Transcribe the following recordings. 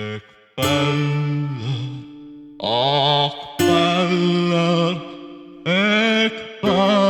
Ekpeller, akpeller, ekpeller.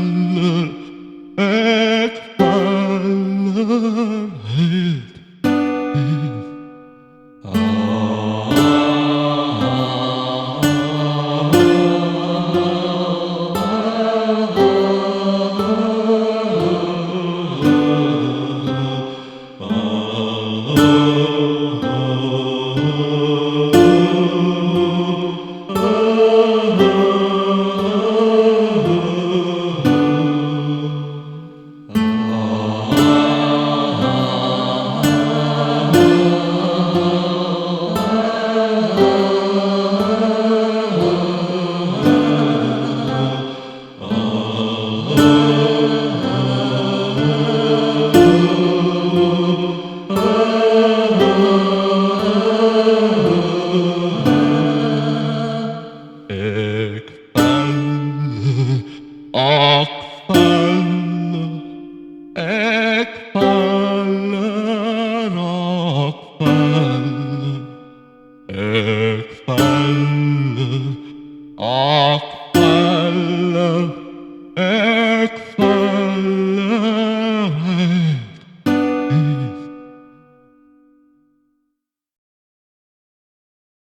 Ekfalı, ekfalı, ekfalı.